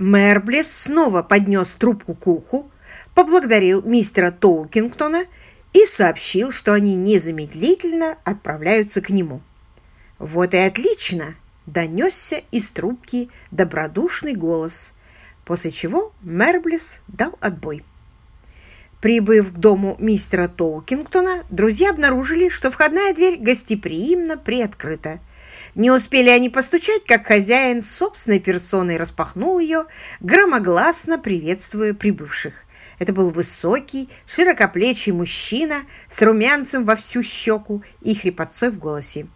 Мерблес снова поднес трубку к уху, поблагодарил мистера Тоукингтона и сообщил, что они незамедлительно отправляются к нему. «Вот и отлично!» — донесся из трубки добродушный голос, после чего Мерблес дал отбой. Прибыв к дому мистера Тоукингтона, друзья обнаружили, что входная дверь гостеприимно приоткрыта. Не успели они постучать, как хозяин собственной персоной распахнул ее, громогласно приветствуя прибывших. Это был высокий, широкоплечий мужчина с румянцем во всю щеку и хрипотцой в голосе.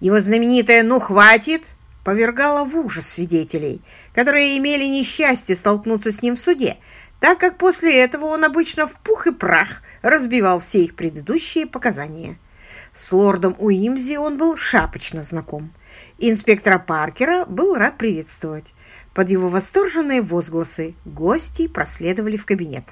Его знаменитое «Ну, хватит!» повергало в ужас свидетелей, которые имели несчастье столкнуться с ним в суде, так как после этого он обычно в пух и прах разбивал все их предыдущие показания. С лордом Уимзи он был шапочно знаком. Инспектора Паркера был рад приветствовать. Под его восторженные возгласы гости проследовали в кабинет.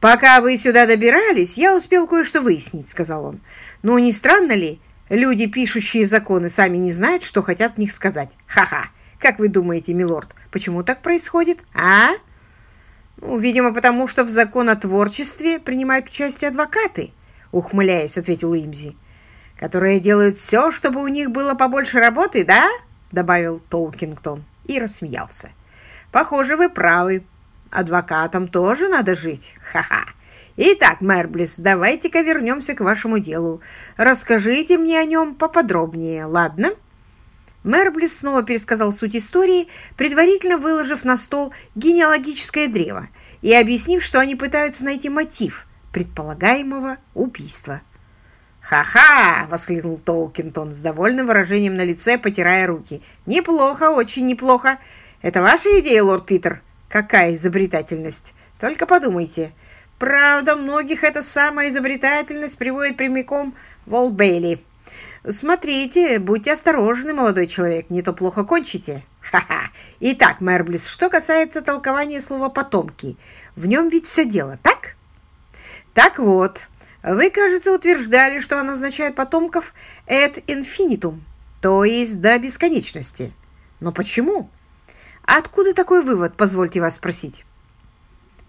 «Пока вы сюда добирались, я успел кое-что выяснить», — сказал он. «Ну, не странно ли, люди, пишущие законы, сами не знают, что хотят в них сказать? Ха-ха! Как вы думаете, милорд, почему так происходит, а?» «Ну, видимо, потому что в законотворчестве принимают участие адвокаты», — ухмыляясь, ответил Имзи, «которые делают все, чтобы у них было побольше работы, да?» добавил Толкингтон и рассмеялся. «Похоже, вы правы. Адвокатам тоже надо жить. Ха-ха! Итак, мэр Блисс, давайте-ка вернемся к вашему делу. Расскажите мне о нем поподробнее, ладно?» Мэр Блисс снова пересказал суть истории, предварительно выложив на стол генеалогическое древо и объяснив, что они пытаются найти мотив предполагаемого убийства. «Ха-ха!» — воскликнул Тоукинтон с довольным выражением на лице, потирая руки. «Неплохо, очень неплохо. Это ваша идея, лорд Питер? Какая изобретательность! Только подумайте. Правда, многих эта самая изобретательность приводит прямиком в Олд-Бейли. Смотрите, будьте осторожны, молодой человек, не то плохо кончите. Ха-ха! Итак, мэр Близ, что касается толкования слова «потомки», в нем ведь все дело, так? Так вот, вы, кажется, утверждали, что оно означает потомков «et infinitum», то есть до бесконечности. Но почему? Откуда такой вывод, позвольте вас спросить?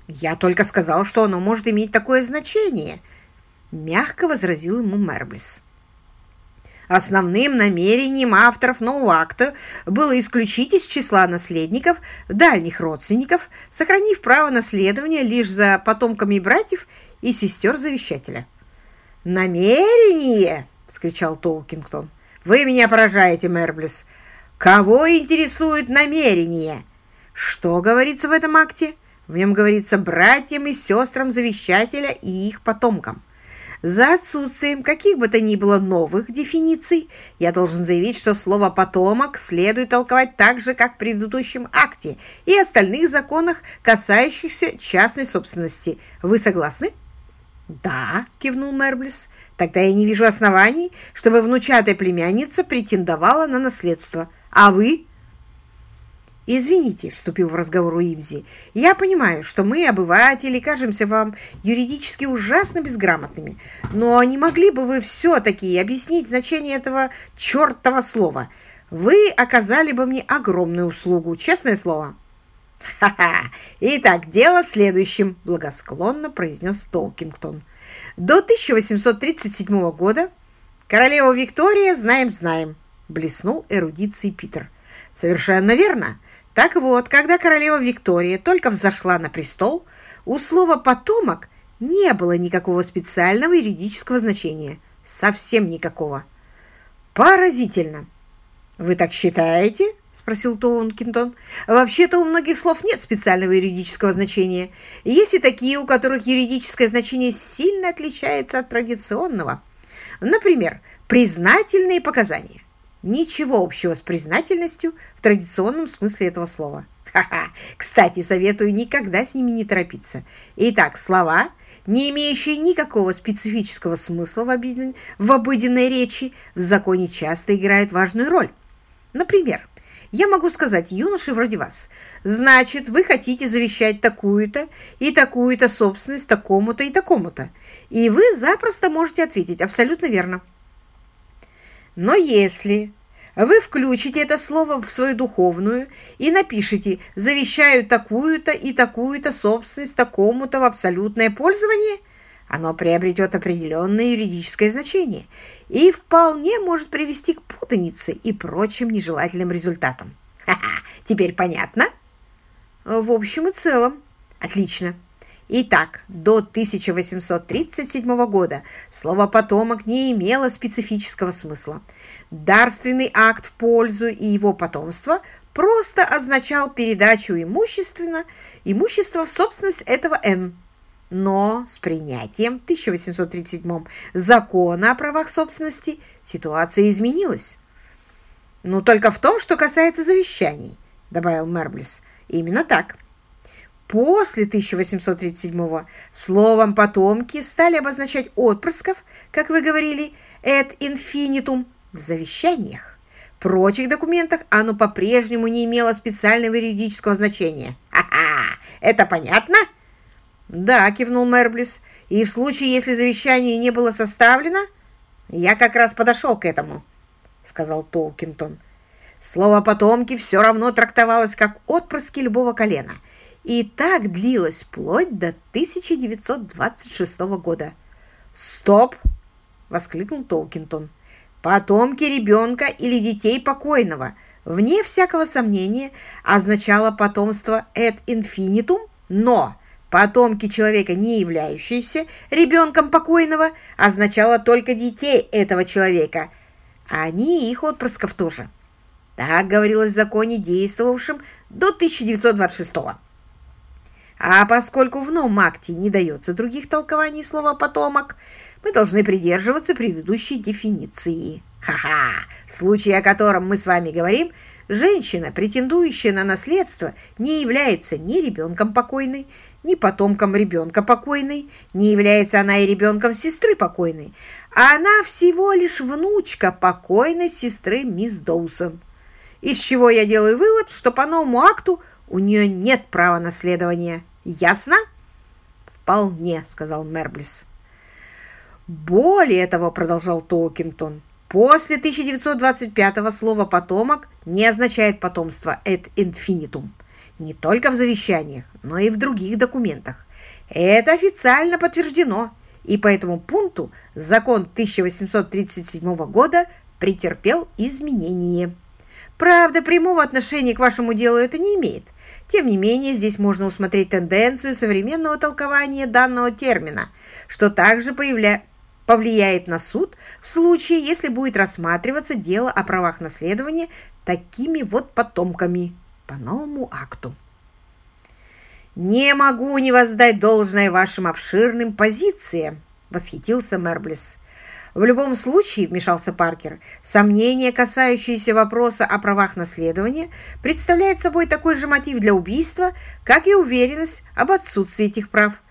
Я только сказал, что оно может иметь такое значение, мягко возразил ему Мерблис. Основным намерением авторов нового акта было исключить из числа наследников дальних родственников, сохранив право наследования лишь за потомками братьев и сестер завещателя. «Намерение!» — вскричал Толкингтон. «Вы меня поражаете, Мерблис. Кого интересует намерение? Что говорится в этом акте? В нем говорится братьям и сестрам завещателя и их потомкам. За отсутствием каких бы то ни было новых дефиниций, я должен заявить, что слово «потомок» следует толковать так же, как в предыдущем акте и остальных законах, касающихся частной собственности. Вы согласны? «Да», — кивнул Мерблис, — «тогда я не вижу оснований, чтобы внучатая племянница претендовала на наследство. А вы?» «Извините», — вступил в разговор Уимзи, — «я понимаю, что мы, обыватели, кажемся вам юридически ужасно безграмотными, но не могли бы вы все-таки объяснить значение этого чертова слова? Вы оказали бы мне огромную услугу, честное слово». «Ха-ха! Итак, дело в следующем», — благосклонно произнес Толкингтон. «До 1837 года королева Виктория знаем-знаем», — блеснул эрудицией Питер. «Совершенно верно. Так вот, когда королева Виктория только взошла на престол, у слова «потомок» не было никакого специального юридического значения. Совсем никакого. Поразительно. Вы так считаете? — спросил Тоункинтон. «Вообще-то у многих слов нет специального юридического значения. Есть и такие, у которых юридическое значение сильно отличается от традиционного. Например, признательные показания. Ничего общего с признательностью в традиционном смысле этого слова. Ха-ха! Кстати, советую никогда с ними не торопиться. Итак, слова, не имеющие никакого специфического смысла в, обыден... в обыденной речи, в законе часто играют важную роль. Например, я могу сказать юноше вроде вас, значит, вы хотите завещать такую-то и такую-то собственность такому-то и такому-то. И вы запросто можете ответить абсолютно верно. Но если Вы включите это слово в свою духовную и напишите «завещаю такую-то и такую-то собственность такому-то в абсолютное пользование», оно приобретет определенное юридическое значение и вполне может привести к путанице и прочим нежелательным результатам. Ха-ха, теперь понятно? В общем и целом. Отлично. Итак, до 1837 года слово «потомок» не имело специфического смысла. Дарственный акт в пользу и его потомства просто означал передачу имущественно, имущества в собственность этого Н. Но с принятием в 1837 закона о правах собственности ситуация изменилась. «Ну, только в том, что касается завещаний», — добавил Мерблис. «Именно так». После 1837-го словом «потомки» стали обозначать отпрысков, как вы говорили, «et infinitum» в завещаниях. В прочих документах оно по-прежнему не имело специального юридического значения. «Ха-ха! Это понятно?» «Да», — кивнул Мерблис. «И в случае, если завещание не было составлено, я как раз подошел к этому», — сказал Толкинтон. Слово «потомки» все равно трактовалось как отпрыски любого колена — и так длилось вплоть до 1926 года. «Стоп!» — воскликнул Толкинтон. «Потомки ребенка или детей покойного, вне всякого сомнения, означало потомство et infinitum, но потомки человека, не являющиеся ребенком покойного, означало только детей этого человека, а не их отпрысков тоже». Так говорилось в законе, действовавшем до 1926 года. А поскольку в новом акте не дается других толкований слова «потомок», мы должны придерживаться предыдущей дефиниции. Ха-ха! В случае, о котором мы с вами говорим, женщина, претендующая на наследство, не является ни ребенком покойной, ни потомком ребенка покойной, не является она и ребенком сестры покойной, а она всего лишь внучка покойной сестры мисс Доусон. Из чего я делаю вывод, что по новому акту у нее нет права наследования. Ясно? Вполне, сказал Мерблис. Более того, продолжал Токинтон, после 1925-го слово «потомок» не означает потомство «et infinitum» не только в завещаниях, но и в других документах. Это официально подтверждено, и по этому пункту закон 1837 года претерпел изменения. Правда, прямого отношения к вашему делу это не имеет – тем не менее, здесь можно усмотреть тенденцию современного толкования данного термина, что также появля... повлияет на суд в случае, если будет рассматриваться дело о правах наследования такими вот потомками по новому акту. «Не могу не воздать должное вашим обширным позициям», — восхитился Мерблис. В любом случае, вмешался Паркер, сомнение, касающееся вопроса о правах наследования, представляет собой такой же мотив для убийства, как и уверенность об отсутствии этих прав.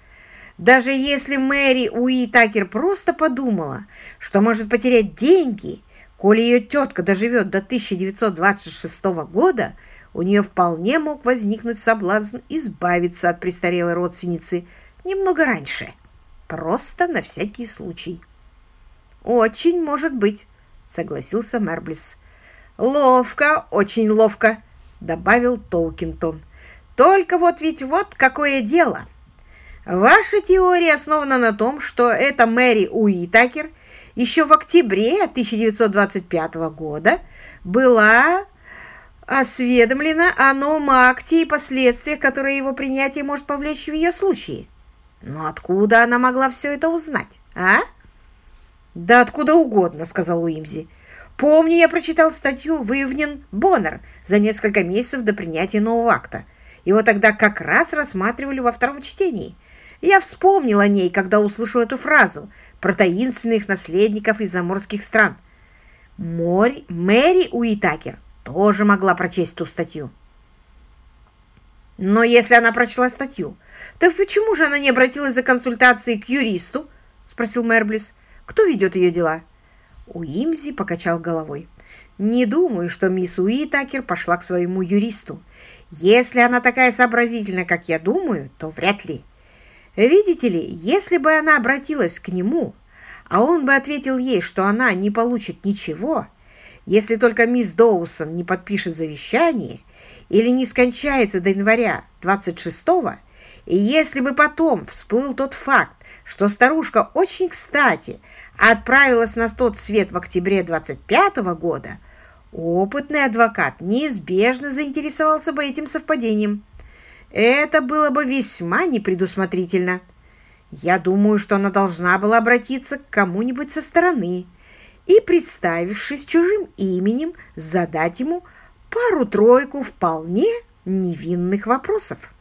Даже если Мэри Уи Такер просто подумала, что может потерять деньги, коли ее тетка доживет до 1926 года, у нее вполне мог возникнуть соблазн избавиться от престарелой родственницы немного раньше, просто на всякий случай. «Очень может быть», — согласился Мерблис. «Ловко, очень ловко», — добавил Толкинтон. «Только вот ведь вот какое дело. Ваша теория основана на том, что эта Мэри Уитакер еще в октябре 1925 года была осведомлена о новом акте и последствиях, которые его принятие может повлечь в ее случае. Но откуда она могла все это узнать, а?» «Да откуда угодно», — сказал Уимзи. «Помню, я прочитал статью в Ивнин Боннер за несколько месяцев до принятия нового акта. Его тогда как раз рассматривали во втором чтении. Я вспомнил о ней, когда услышал эту фразу про таинственных наследников из заморских стран. Мори, Мэри Уитакер тоже могла прочесть ту статью. Но если она прочла статью, то почему же она не обратилась за консультацией к юристу? Спросил Мерблис. Кто ведет ее дела?» Уимзи покачал головой. «Не думаю, что мисс Уитакер пошла к своему юристу. Если она такая сообразительная, как я думаю, то вряд ли. Видите ли, если бы она обратилась к нему, а он бы ответил ей, что она не получит ничего, если только мисс Доусон не подпишет завещание или не скончается до января 26-го, и если бы потом всплыл тот факт, что старушка очень кстати отправилась на тот свет в октябре 25 -го года, опытный адвокат неизбежно заинтересовался бы этим совпадением. Это было бы весьма непредусмотрительно. Я думаю, что она должна была обратиться к кому-нибудь со стороны и, представившись чужим именем, задать ему пару-тройку вполне невинных вопросов.